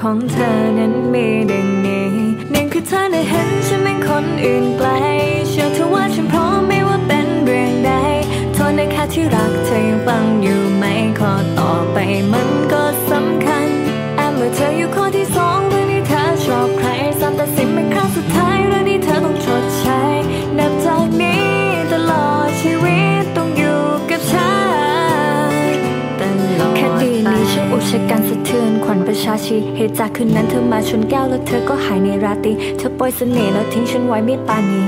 ของเธอนั้นมีดังนี้หนึ่งคือเธอได้เห็นฉันเป็นคนอื่นไกล สะเทือนประชาชีเหตุจากคืนนั้นเธอมาชนแก้วแล้วเธอก็หายในราตรีเธอปล่อยเสน่ห์แล้วทิ้งฉันไว้ไม่ปานี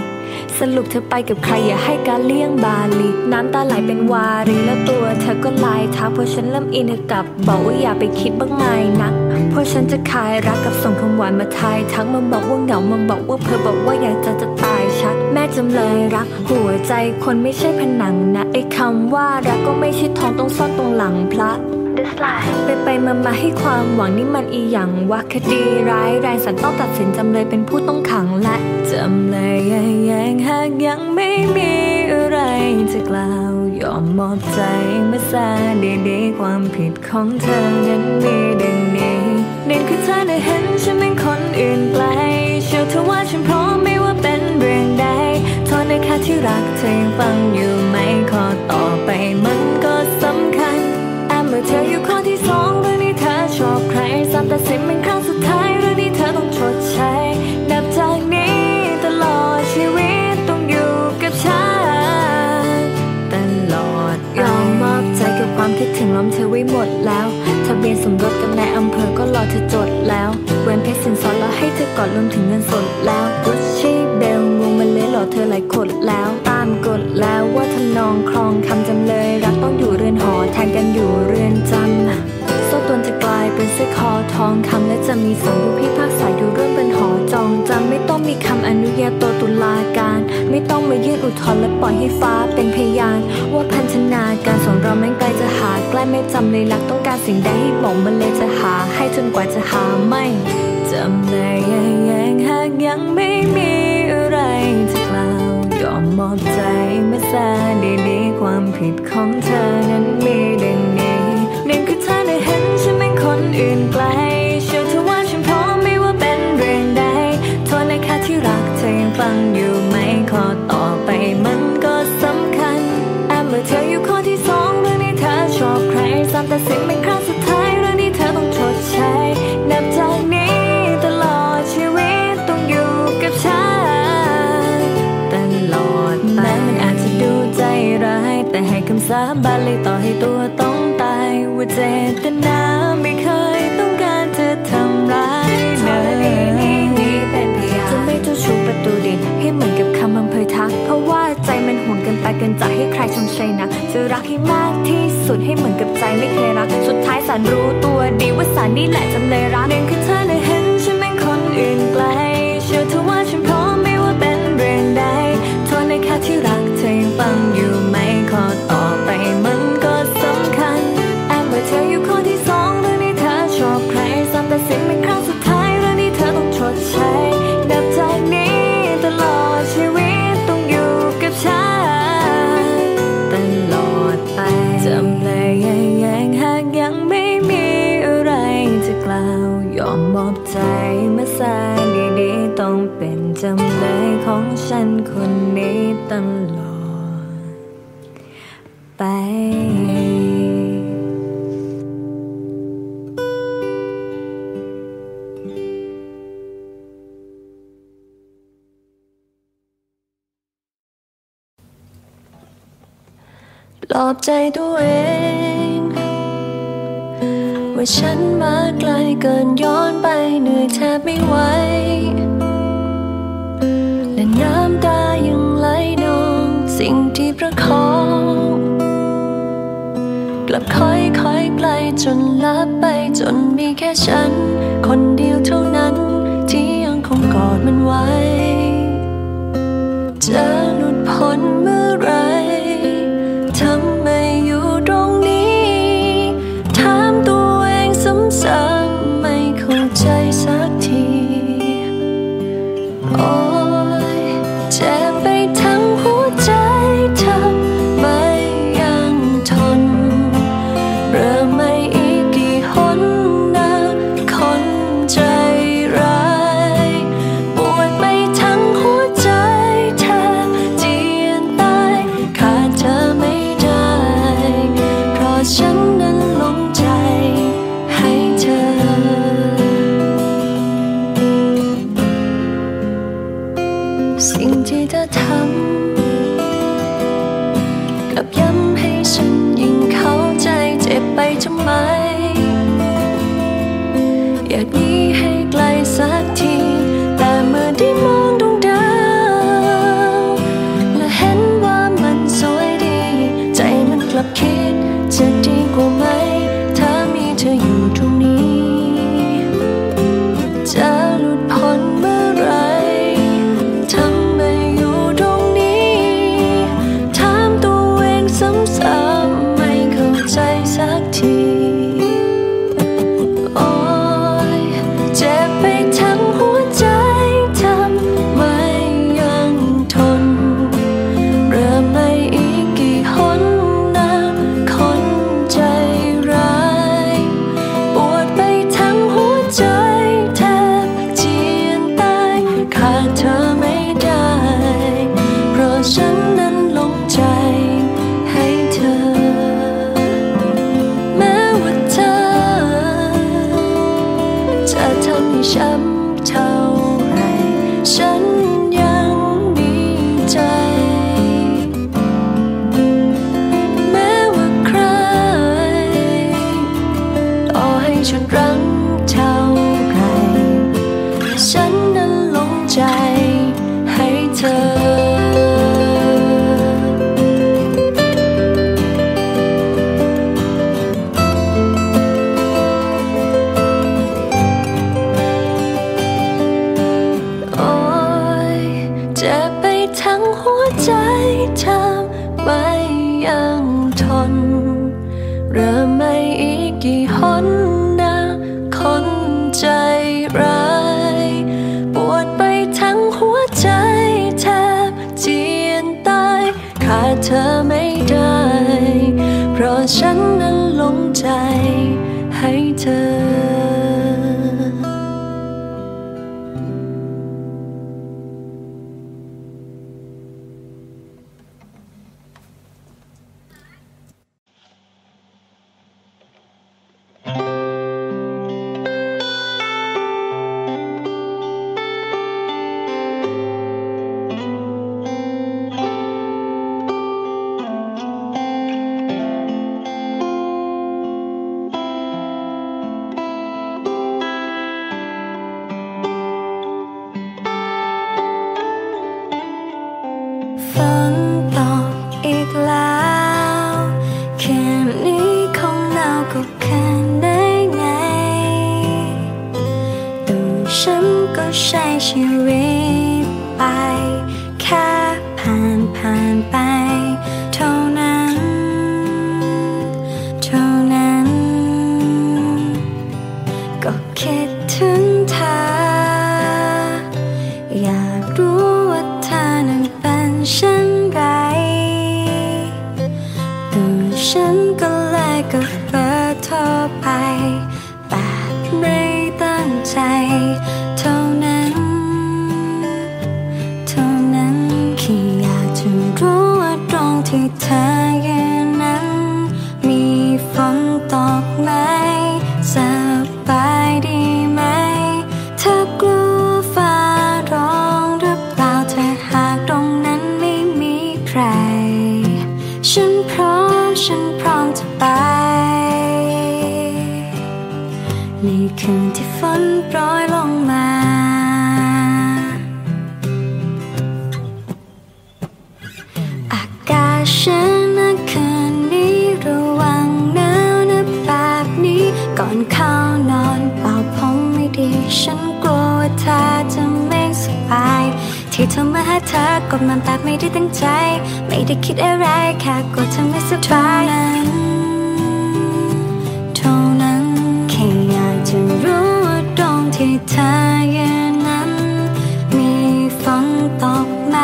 สรุปเธอไปกับใครอย่าให้การเลี่ยงบาลี น้ำตาไหลเป็นวารีแล้วตัวเธอก็ลายทักเพราะฉันเริ่มอินกับ บอกว่าอย่าไปคิดบ้างไหมนักเพราะฉันจะขายรักกับส่งคำหวานมาทายทักมันบอกว่าเหงามันบอกว่าเพอบอกว่าอยากจะจะตายชักแม่จำเลยรัก หัวใจคนไม่ใช่ผนังนะไอ้คำว่ารักก็ไม่ใช่ทองต้องซ่อนตรงหลังพระ ไปไปมามาให้ความหวังนี่มันอีหยังวะคดีร้ายแรงสันต้องตัดสินจำเลยเป็นผู้ต้องขังและจำเลยแยงหากยังไม่มีอะไรจะกล่าวยอมมอบใจมาซาดีๆความผิดของเธอนั้นมีดังนี้หนึ่งคือเธอได้เห็นฉันเป็นคนอื่นไกลเชื่อเธอว่าฉันพร้อมไม่ว่าเป็นเรื่องใดโทษนะคะที่รักเธอยังฟังอยู่ไหมขอ กอดรวมถึงเงินสดแล้วกุชชี่เบลงวงมันเลยหล่อเธอหลายคนแล้ว ตามกฎแล้วว่าทำนองครองคำจำเลย รักต้องอยู่เรือนหอแทนกันอยู่เรือนจำโซ่ตวนจะกลายเป็นสร้อคอทองคำและจะมีสองผู้พิพากษาอยู่ร่วมเป็นหอจองจำไม่ต้องมีคำอนุญาโตตุลาการ ไม่ต้องมายื่นอุทธรณ์และปล่อยให้ฟ้าเป็นพยาน ว่าพันธนาการสองเราแม่งไกลจะหาใกล้ไม่จำเลยรักต้องการสิ่งใดให้บอกมันเลยจะหาให้จนกว่าจะหาไม่ จำเลยแยงหากยังไม่มีอะไรจะกล่าวยอมมอบใจมาซาดีๆความผิดของเธอนั้นมีดังนี้หนึ่งคือเธอได้เห็นฉันเป็นคนอื่นไกลเชื่อเธอว่าฉันพร้อมไม่ว่าเป็นเรื่องใดโทษนะคะที่รักเธอยังฟังอยู่ไหมขอต่อไปมันก็สำคัญแอบเมื่อเธออยู่ข้อที่สองเรื่องที่เธอชอบใครซ้ำตัดสินเป็นครั้งสุดาบานเลยต่อให้ตัวต้องตายว่าเจตนาไม่เคยต้องการจะทำร้ายเลยจะไม่เจ้าชู้ประตูดินให้เหมือนกับคำอำเภอทัก เพราะว่าใจมันโหนกันไปกินจะให้ใครชมเชยนะจะรักให้มากที่สุดให้เหมือนกับใจไม่เคยรัก สุดท้ายสารรู้ตัวดีว่าสารนี่แหละจำเลยรักหนึ่งคือเธอ ตลอดไปปลอบใจตัวเอง ว่าฉันมาไกลเกินย้อนไปเหนื่อยแทบไม่ไหวและน้ำตายังไหลนอง สิ่งที่ประคองกลับค่อยๆไกลจนลับไปจนมีแค่ฉัน คนเดียวเท่านั้นที่ยังคงกอดมันไว้จะหลุดพ้น กดมันแบบไม่ได้ตั้งใจ ไม่ได้คิดอะไรแค่กดทำให้สบายเท่านั้นเท่านั้นแค่อยากจะรู้ว่าตรงที่เธออยู่นั้น มีฝนตกไหม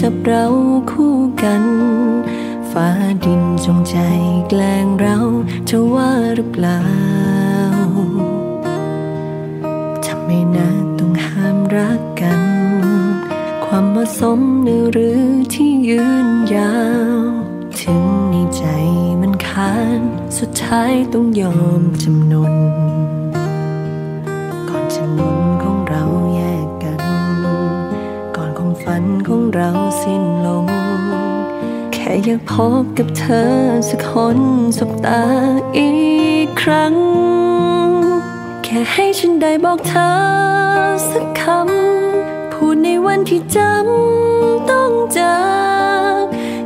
จับเราคู่กัน ฟ้าดินจงใจแกล้งเราจะว่าหรือเปล่าทำไมนะต้องห้ามรักกัน ความเหมาะสมในหรือที่ยืนยาว ถึงในใจมันคาน สุดท้ายต้องยอมจำนน เราสิ้นลง แค่อยากพบกับเธอสักคนสบตาอีกครั้ง แค่ให้ฉันได้บอกเธอสักคำ พูดในวันที่จำต้องจาก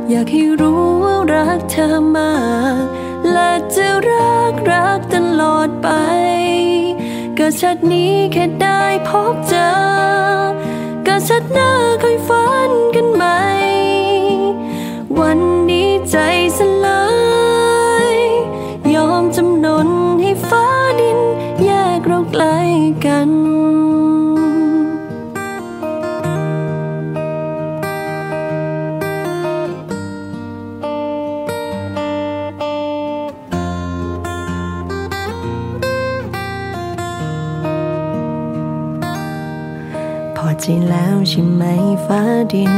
อยากให้รู้ว่ารักเธอมาก และจะรักรักตลอดไปก็ชัดนี้แค่ได้พบเจอก็ชัดหน้าค่อยฝัน ไหม วันนี้ใจสลาย ยอมจำนนให้ฟ้าดินแยกเราไกลกัน ใจแล้วใช่ไหมฟ้าดิน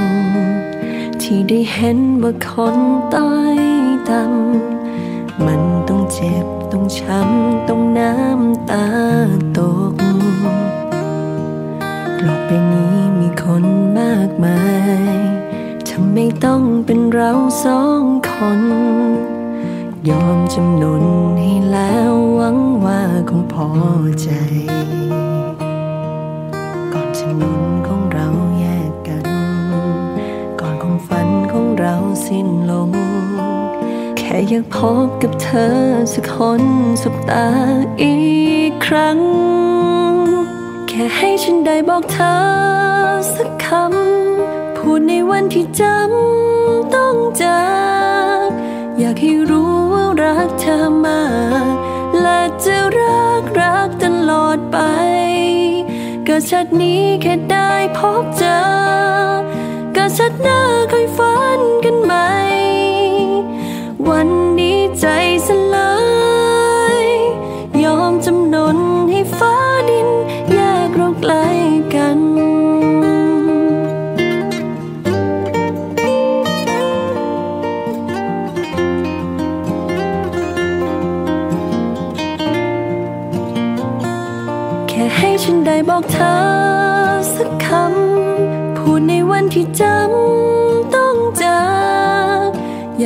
ที่ได้เห็นว่าคนต้อยต่ำมันต้องเจ็บต้องช้ำต้องน้ำตาตกโลกใบนี้มีคนมากมายทำไมต้องเป็นเราสองคน ยอมจำนนให้แล้วหวังว่าคงพอใจ สิ้นลง แค่อยากพบกับเธอสักคนสบตาอีกครั้ง แค่ให้ฉันได้บอกเธอสักคำ พูดในวันที่จำต้องจากอยากให้รู้ว่ารักเธอมากและจะรักรักตลอดไปก็ชัดนี้แค่ได้พบเจอก็ชัดหน้าค่อยฝัน ไหม วันนี้ใจสล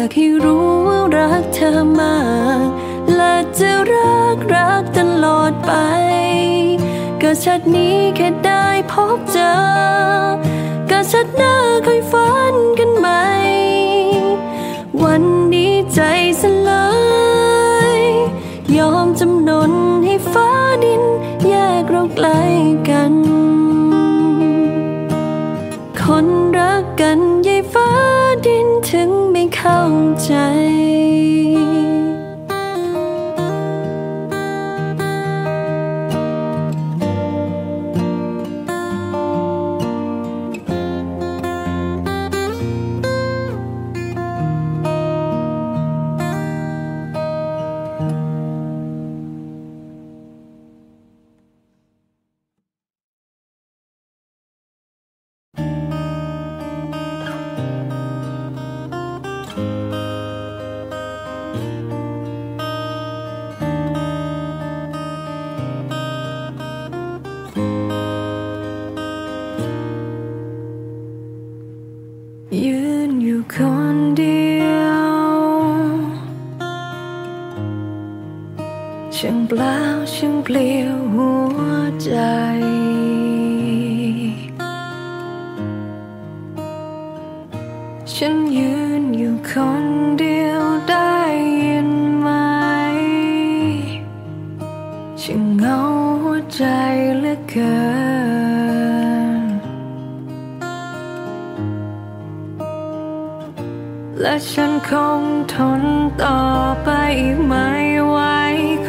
ากให้รู้ว่ารักเธอมาก และจะรักรักตลอดไป ก็ชัดนี้แค่ได้พบเจอ ก็ชัดหน้าค่อยฝันกันไหม่ วันนี้ใจสลาย ยอมจำนนให้ฟ้าดิน แยกเราไกลกัน คนรักกันยายฟ้าดินถึง เข้าใจ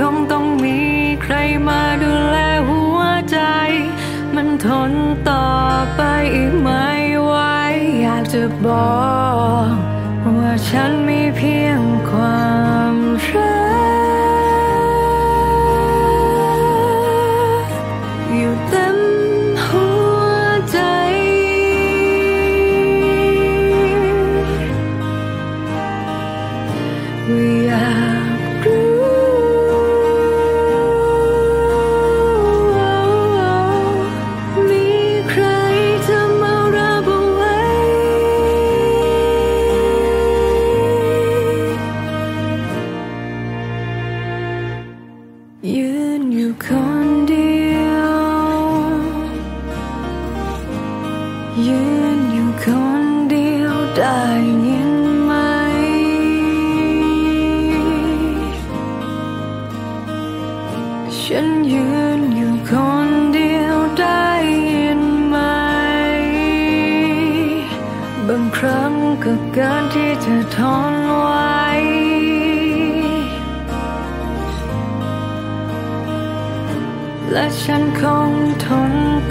คงต้องมีใครมาดูแลหัวใจ มันทนต่อไปอีกไม่ไหวอยากจะบอก ว่าฉันมีเพียงความ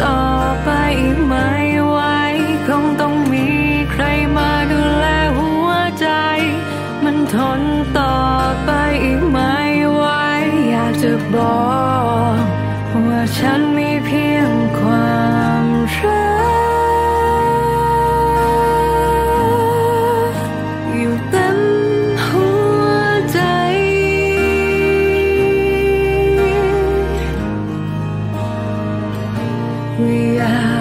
ต่อไปไม่ไหวคงต้องมีใครมาดูแลหัวใจ มันทนต่อไปไม่ไหวอยากจะบอก we are.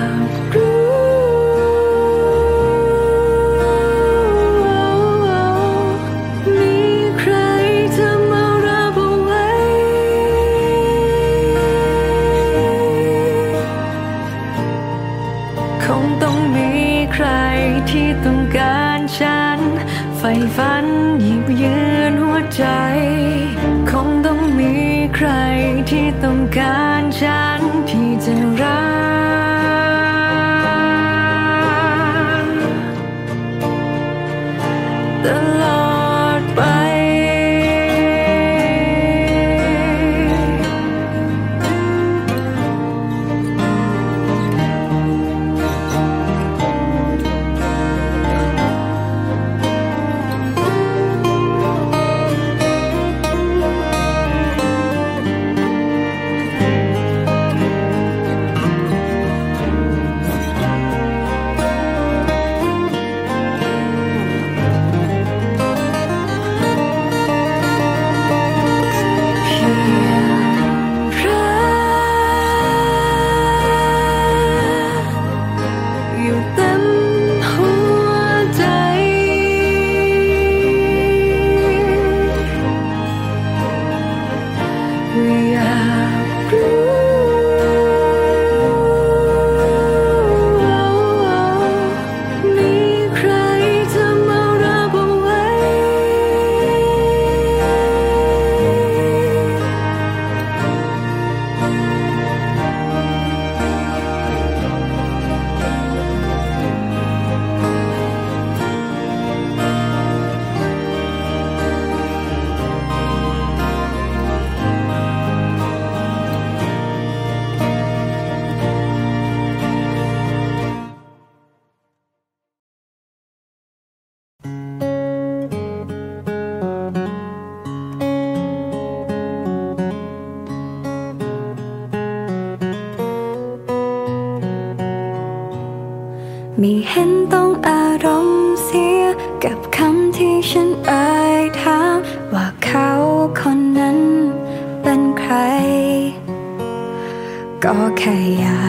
开呀。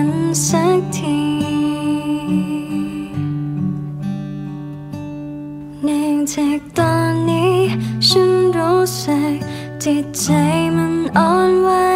กันสักที เนื่งจากตอนนี้ ฉันรู้สึกจิตใจมันอ่อนไหว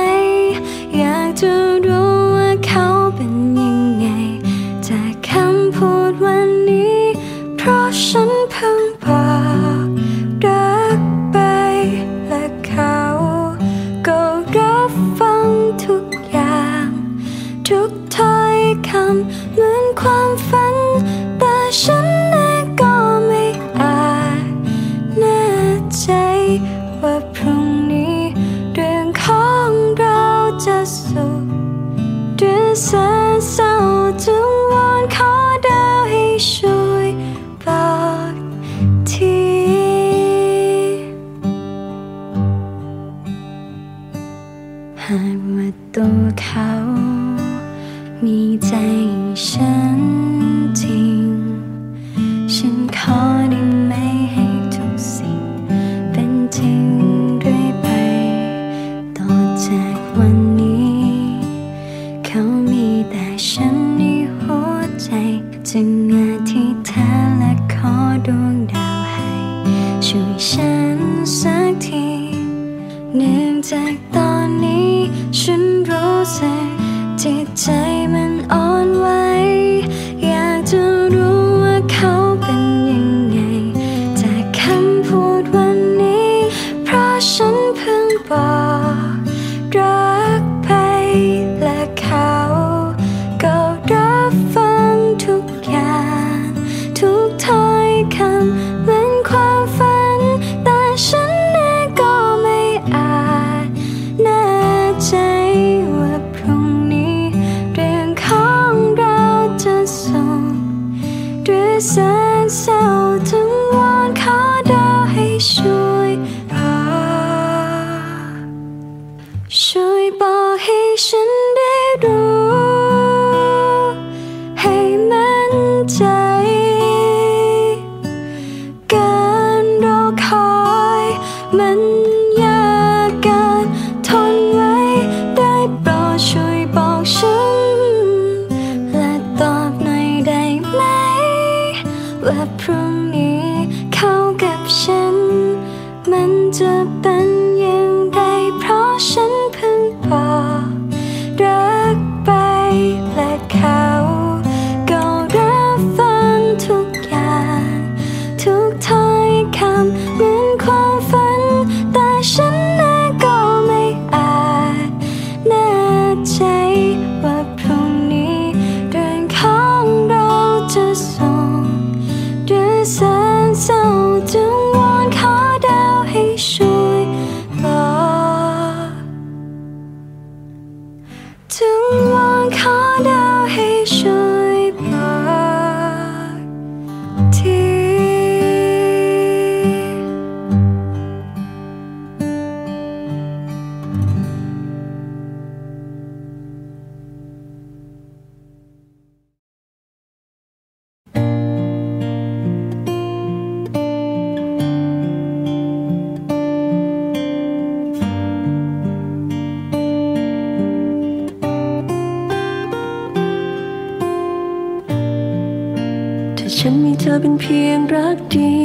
อเป็นเพียงรักเดี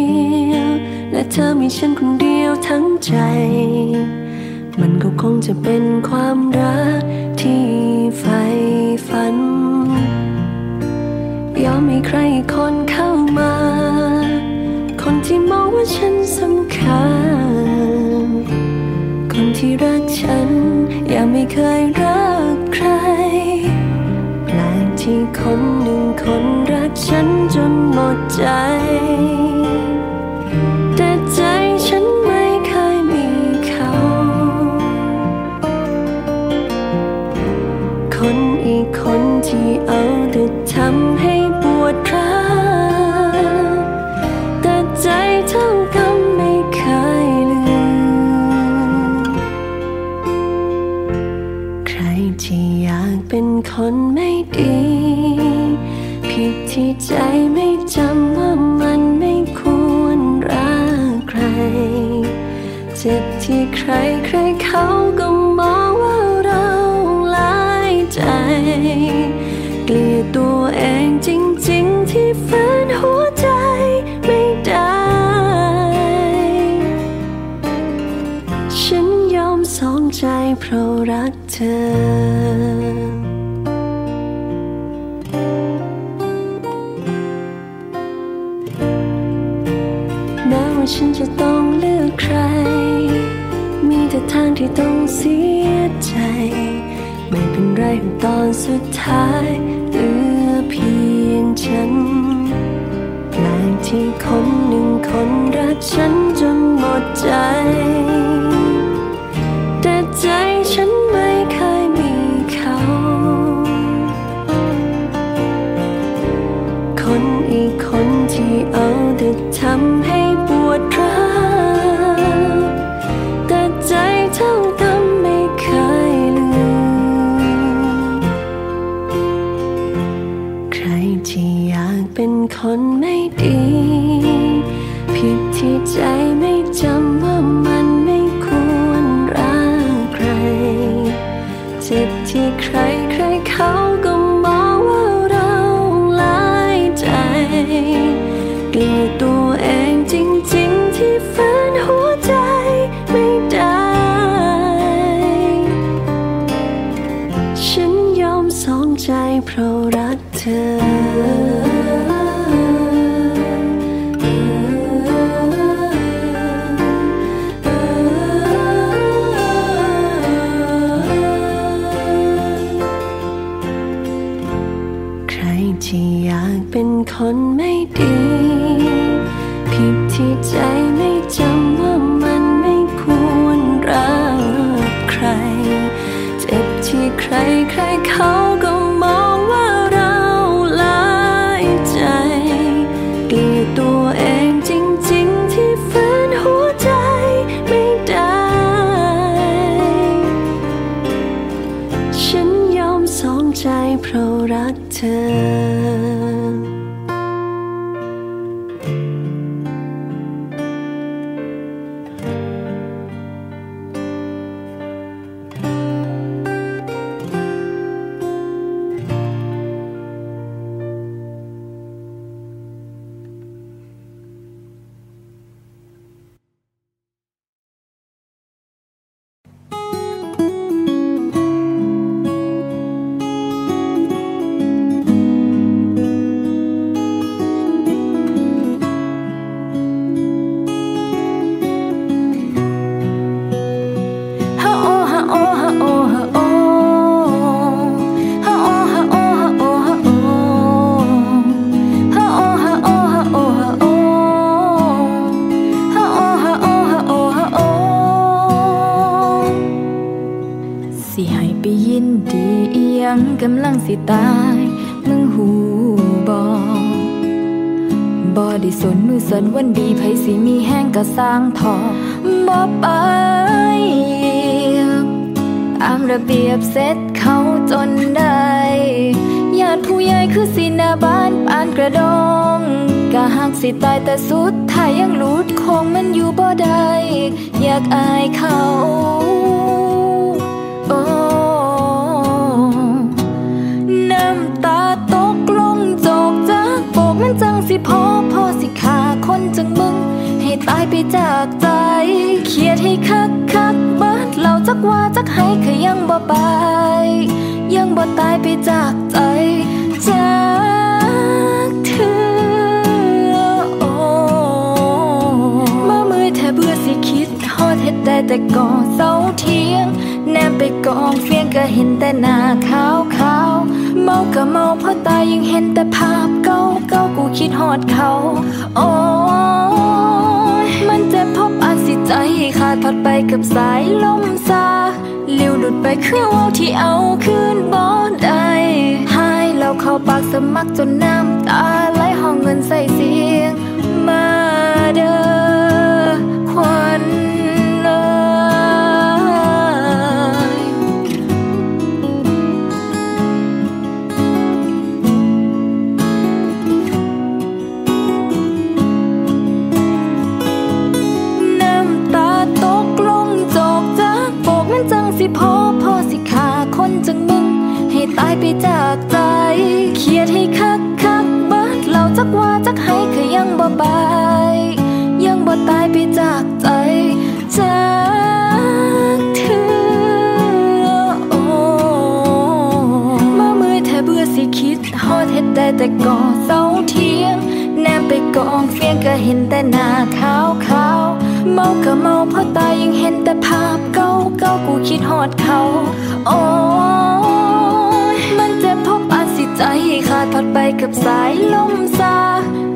ยว และเธอมีฉันคนเดียวทั้งใจ มันก็คงจะเป็นความรักที่ใฝ่ฝัน ยอมให้ใครคนเข้ามา คนที่มองว่าฉันสำคัญ คนที่รักฉันยังไม่เคยรักใคร ที่คนหนึ่งคนรักฉันจนหมดใจ แต่ทางที่ต้องเสียใจ ไม่เป็นไรตอนสุดท้ายเหลือเพียงฉันแปลงที่คนหนึ่งคนรักฉันจนหมดใจ ใจเพราะรักเธอ สิตาย มึงหูบอบ่ได้สนมือสันวันดีไผสิมีแห้งก็สร้างทอบ่ไปตามระเบียบเสร็จเขาจนได้ญาติผู้ใหญ่คือสินาบ้านปานกระดงกะหักสิตายแต่สุดท้ายยังหลุดคงมันอยู่บ่ได้อยากอายเขา สิพอพอสิขาคนจังมึง ให้ตายไปจากใจ เครียดให้คักคักเบิดเราจักว่าจักให้ขยังบ่ไป ยังบ่ตายไปจากใจจากเธอโอ้มามือแทบเบื่อสิคิดทอดเฮ็ดได้แต่ก่อเสาเทียง แนมไปกองเฟียงก็เห็นแต่หน้าขาวขาว เมาก็เมาเพราะตายยังเห็นแต่ภาพเก่าเก่ากูคิดฮอดเขา โอ้ยมันเจ็บพบอาจสิใจขาดพัดไปกับสายลมซาเลี้ยวหลุดไปคือว่าที่เอาคืนบ่ได้หายแล้วเข้าปากสมักจนน้ำตาไหลห้องเงินใส่เสียงมาเด้อ ก่อเสาเทียง แนมไปกองเฟียงก็เห็นแต่หน้าขาวขาวเมาก็เมาเพราะตายยังเห็นแต่ภาพเก่าเก่ากูคิดฮอดเขาโอ้ยมันเจ็บพบอาสิใจขาดพัดไปกับสายลมซา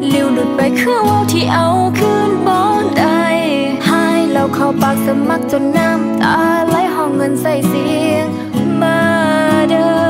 เลี้ยวหลุดไปคือว่าวที่เอาคืนบ่ได้หายแล้วเข้าปากสมักจนน้ำตาไหลห้องเงินใส่เสียงมาเด้อ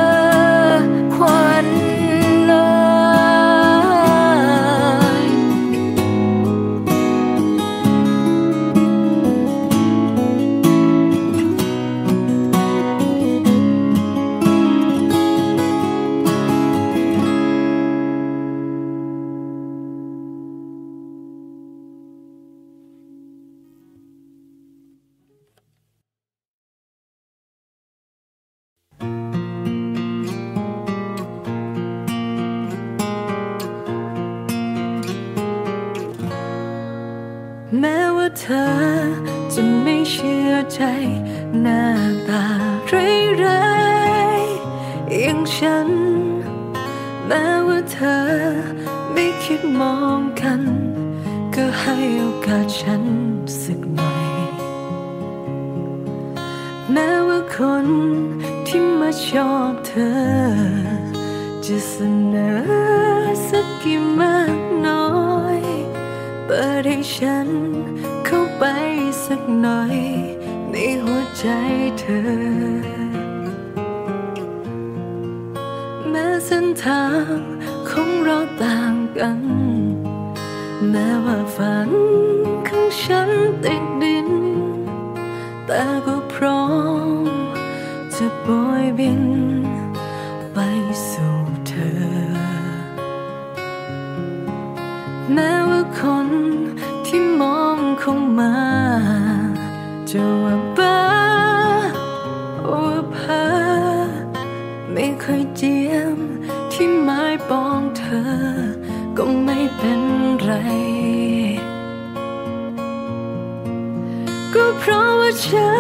ก็เพราะว่าฉั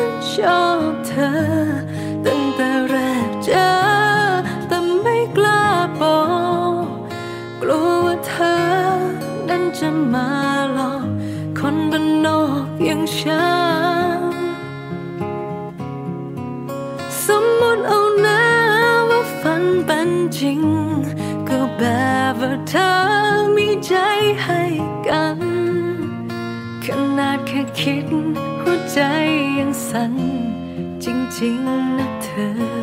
นชอบเธอ ตั้งแต่แรกเจอ แต่ไม่กล้าบอก กลัวว่าเธอ นั้นจะมาหลอก คนบานนอกอย่างฉัน สมมติเอานะว่าฝันเป็นจริง ก็แบบว่าเธอมีใจให้ คิดหัวใจยังสั่นจริง ๆนะเธอ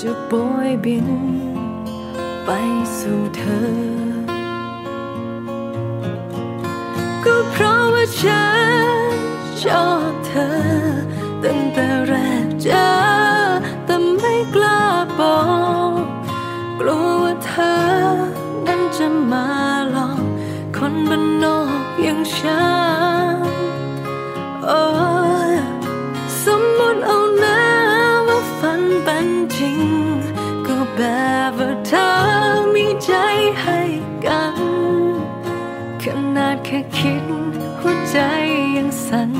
จะโบยบิน ไปสู่เธอ ก็เพราะว่าฉันชอบเธอ ตั้งแต่แรกเจอ แต่ไม่กล้าบอก กลัวว่าเธอ นั้นจะมาหลอกคนบ้านนอกอย่างฉัน เธอมีใจให้กัน ขนาดแค่คิดหัวใจยังสั่น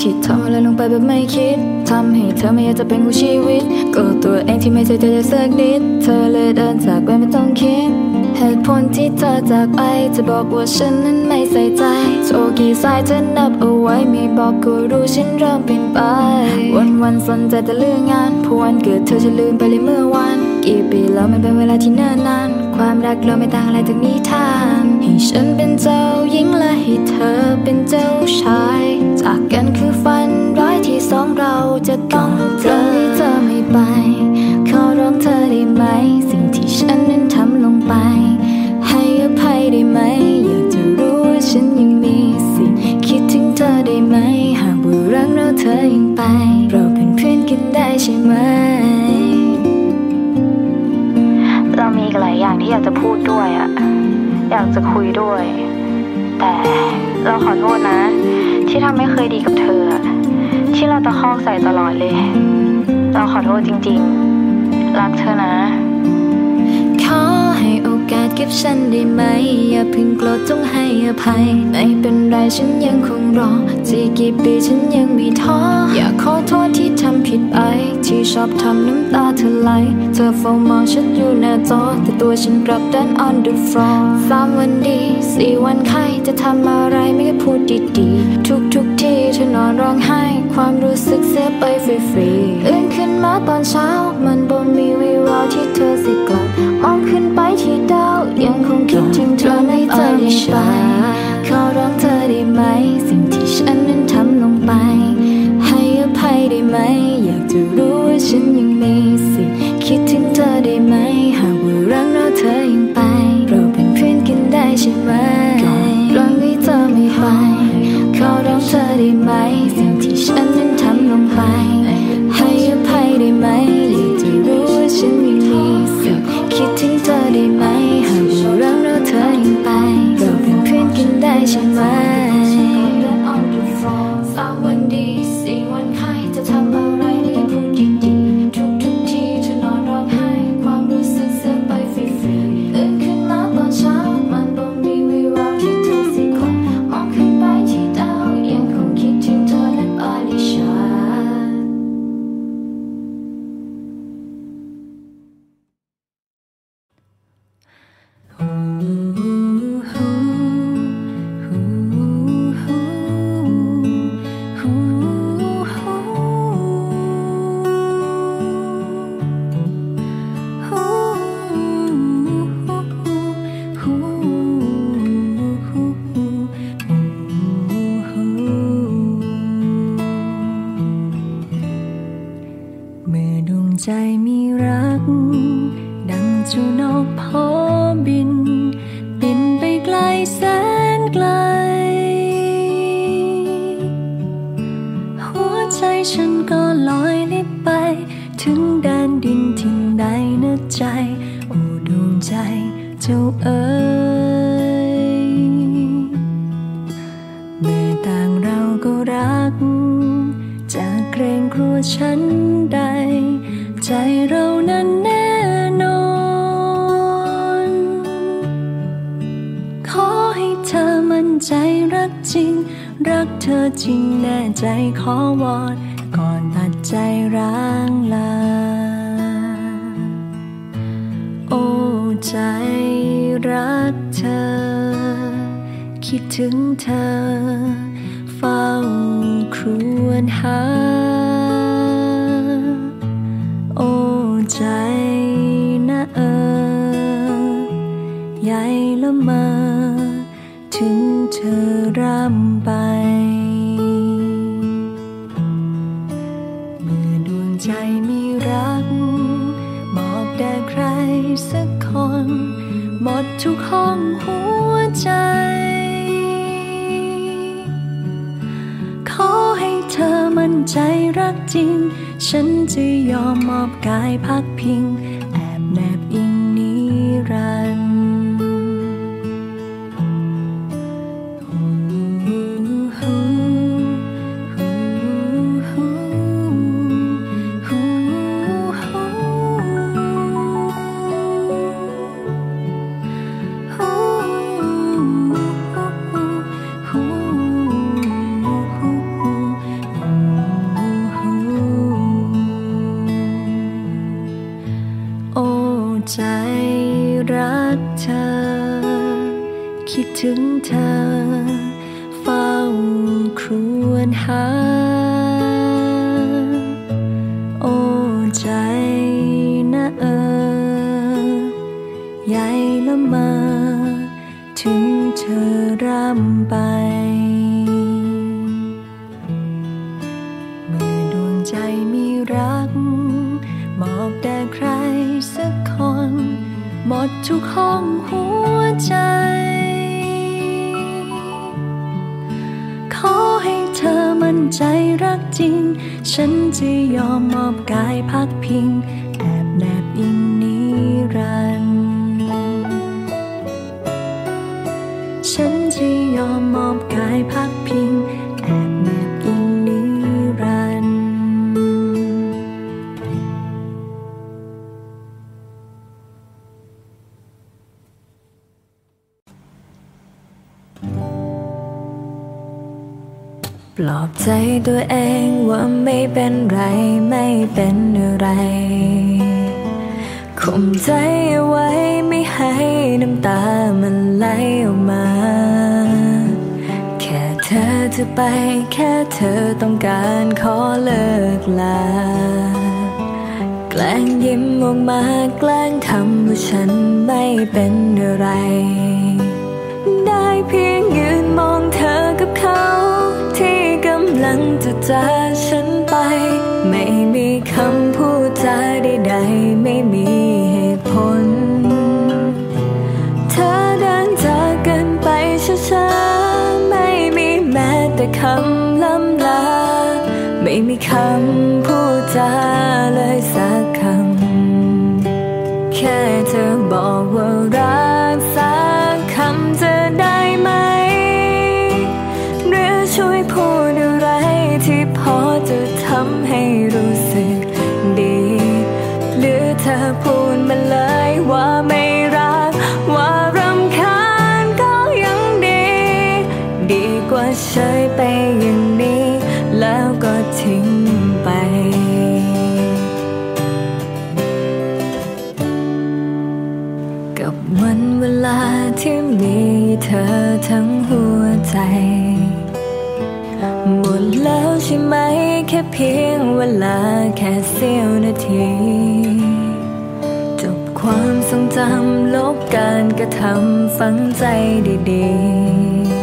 ที่ทำอะไรลงไปแบบไม่คิดทำให้เธอไม่อยากจะเป็นคู่ชีวิตก็ตัวเองที่ไม่ใช่เธอสักนิดเธอเลยเดินจากไปไม่ต้องคิดเหตุผลที่เธอจากไปจะบอกว่าฉันนั้นไม่ใส่ใจโชกี่สายเธอนับเอาไว้ไม่บอกก็รู้ฉันเริ่มเปลี่ยนไป วันวันสนใจแต่เรื่องงานพวันเกิดเธอจะลืมไปเลยเมื่อวานกี่ปีแล้วมันเป็นเวลาที่เนิ่นนาน ความรักเราไม่ต่างอะไรจากนิทานให้ฉันเป็นเจ้าหญิงและให้เธอเป็นเจ้าชาย จากกันคือฝันร้ายที่สองเราจะต้องเจอเธอไม่ไป ขอร้องเธอได้ไหม สิ่งที่ฉันนั้นทำลงไป ให้อภัยได้ไหม อยากจะรู้ว่าฉันยังมีสิ่งคิดถึงเธอได้ไหม หากว่ารักเราเธอยังไป เราเป็นเพื่อนกันได้ใช่ไหม หลายอย่างที่อยากจะพูดด้วยอะอยากจะคุยด้วย แต่เราขอโทษนะ ที่ทำไม่เคยดีกับเธอ ที่เราตะคอกใส่ตลอดเลย เราขอโทษจริง ๆ รักเธอนะ กับฉันได้ไหม อย่าเพิ่งโกรธจงให้อภัย ไม่เป็นไรฉันยังคงรอจะกี่ปีฉันยังไม่ท้อ อยากขอโทษที่ทำผิดไป ที่ชอบทำน้ำตาเธอไหล เธอเฝ้ามองฉันอยู่หน้าจอ แต่ตัวฉันกลับดัน on the floor สามวันดีสี่วันไข้จะทำอะไรไม่เคยพูดดีๆ ทุกทุกที่เธอนอนร้องไห้ ความรู้สึกเสียไปฟรีๆตื่นขึ้นมาตอนเช้า มันบ่มีวิววาวที่เธอสิกลับ มองขึ้นไปที่ดาว ยังคงคิดถึงเธอในใจไม่ไปขอร้องเธอ เกรงกลัวฉันใด ใจเรานั้นแน่นอน ขอให้เธอมั่นใจรักจริง รักเธอจริงแน่ใจขอวอนก่อนตัดใจร้างลา โอ้ใจรักเธอ คิดถึงเธอ เฝ้าครวญหา ละเมอถึงเธอร่ำไป เมื่อดวงใจมีรัก มอบแด่ใครสักคน หมดทุกห้องหัวใจ ขอให้เธอมั่นใจรักจริง ฉันจะยอมมอบกายพักพิง ถึงเธอ เฝ้าครวญหา โอ้ใจนะเออใหญ่ละมา ถึงเธอรำไป เมื่อดวงใจมีรักบอกแต่ใครสักคน หมดทุกห้องหัวใจ เธอมั่นใจรักจริง ฉันจะยอมมอบกายพักพิง แอบแนบอิงนิรันดร์ฉันจะยอมมอบกายพักพิง ปลอบใจตัวเองว่าไม่เป็นไรไม่เป็นอะไรข่มใจเอาไว้ไม่ให้น้ำตามันไหลออกมา แค่เธอจะไปแค่เธอต้องการขอเลิกลา แกล้งยิ้มออกมาแกล้งทำว่าฉันไม่เป็นอะไร ได้เพียงยืนมองเธอกับเขา ที่กำลังจะจากฉันไป ไม่มีคำพูดจาใดๆไม่มีเหตุผล เธอเดินจากกันไปช้าๆ ไม่มีแม้แต่คำล่ำลา ไม่มีคำพูดจาเลยสักคำ แค่เธอ พียงเวลาแค่เสี้ยวนาที จบความทรงจำลบการกระทำฝังใจดี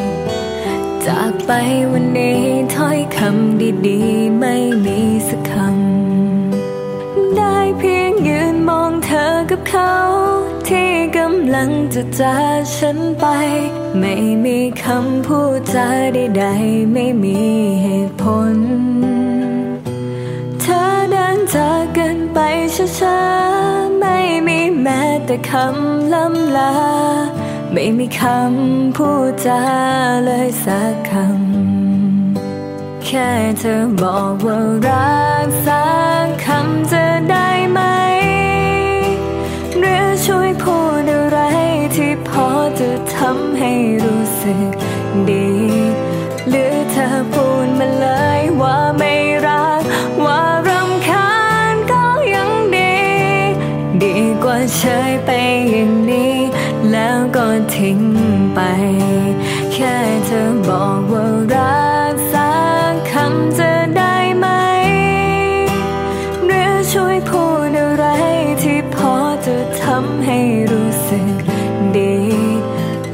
ๆ จากไปวันนี้ถ้อยคำดีๆ ไม่มีสักคำ ได้เพียงยืนมองเธอกับเขา ที่กำลังจะจากฉันไป ไม่มีคำพูดจาใดๆ ไม่มีเหตุผล ช้าไม่มีแม้แต่คำล่ำลา ไม่มีคำพูดจาเลยสักคำ แค่เธอบอกว่ารักสักคำจะได้ไหม หรือช่วยพูดอะไรที่พอจะทำให้รู้สึกดี หรือเธอพูดมาเลยว่าไม่รัก เฉยไปอย่างนี้ แล้วก็ทิ้งไป แค่เธอบอกว่ารักสักคำจะได้ไหม หรือช่วยพูดอะไรที่พอจะทำให้รู้สึกดี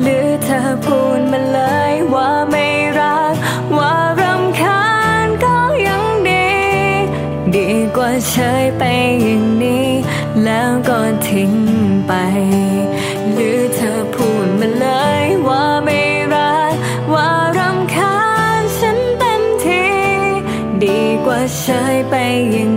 หรือเธอพูดมาเลยว่าไม่รัก ว่ารำคาญก็ยังดี ดีกว่าเฉยไปอย่าง หรือเธอพูดมาเลยว่าไม่รักว่ารำคาญฉันเต็มที ดีกว่าเฉยไปอย่าง